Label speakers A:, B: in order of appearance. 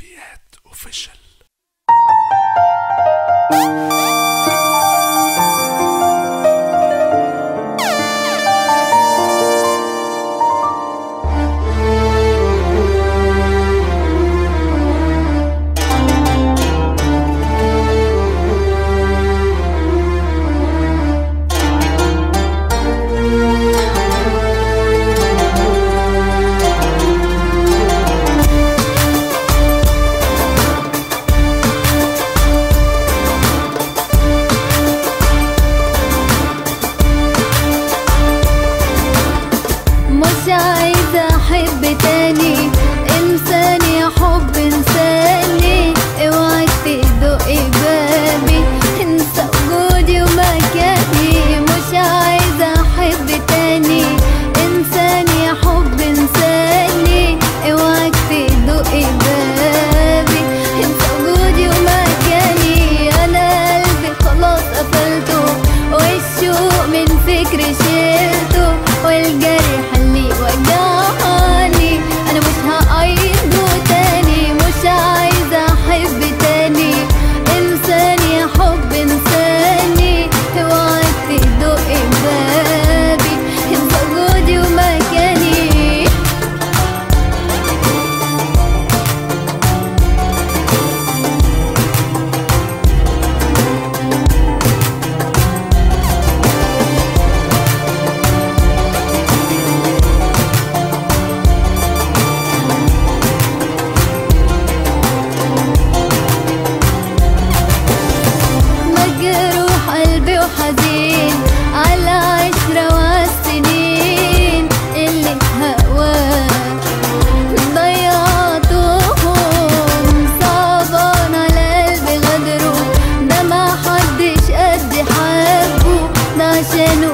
A: شعبيات اوفيشال
B: عايزة أحب تاني lleno